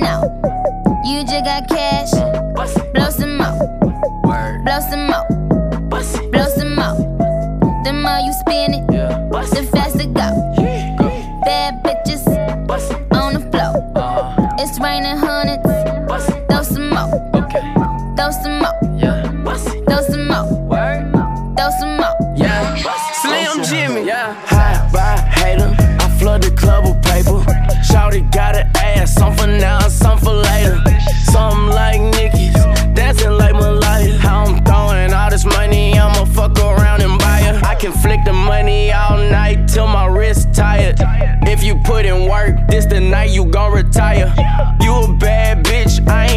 know. You just got cash. Blow some more. Blow some more. Blow some more. The more you spend it, the faster go. Bad bitches on the floor. It's raining hundreds. Throw some more. Okay. Throw some more. Yeah. Throw some more. Throw some more. Yeah, Slim Jimmy. Yeah, high by hater. I flood the club with flick the money all night till my wrist tired. If you put in work, this the night you gon' retire. You a bad bitch, I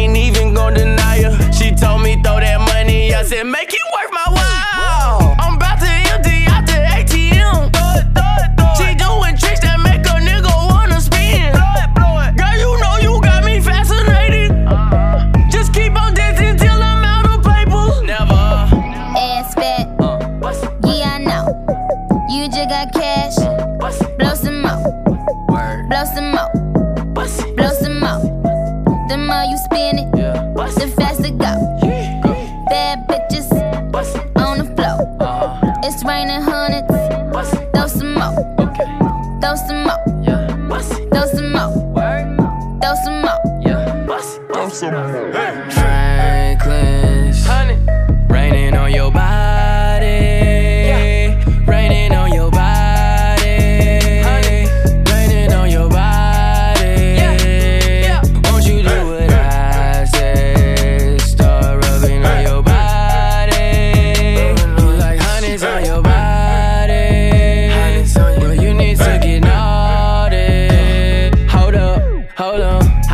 some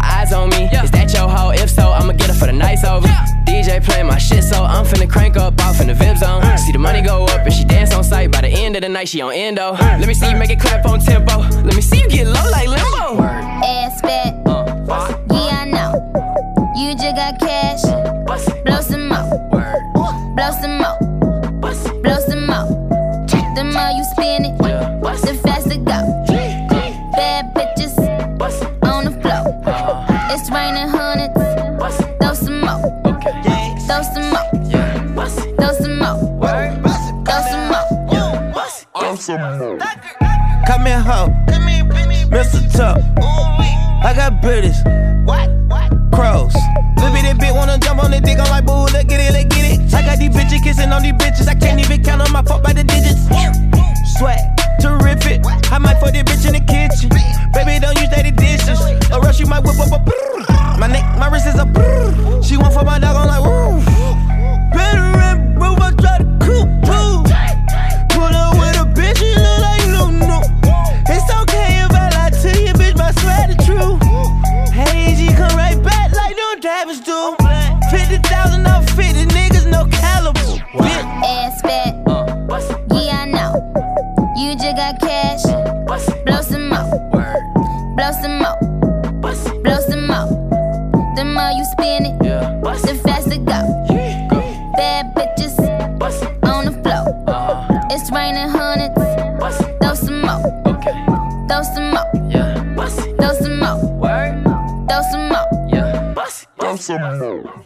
eyes on me. Is that your hoe? If so, I'ma get her for the nights over. DJ playing my shit, so I'm finna crank up off in the VIP zone. See the money go up and she dance on sight. By the end of the night, she on endo. Let me see you make it clap on tempo. Let me see you get low like limbo. Ass fat. Uh, yeah, I know. You just got cash. Blow some more. Blow some more. Blow some more. The more you spend it, the faster go. Throw some more. Throw some more. Throw some more. Come here, ho. Mr. Tuck. I got bitches. Crows. Little bitty bitch wanna jump on the dick. I'm like, boo, let's It's raining hundreds. Throw some more. Okay. Throw some more. Yeah. Throw some more. Throw some more. Yeah. Throw some more.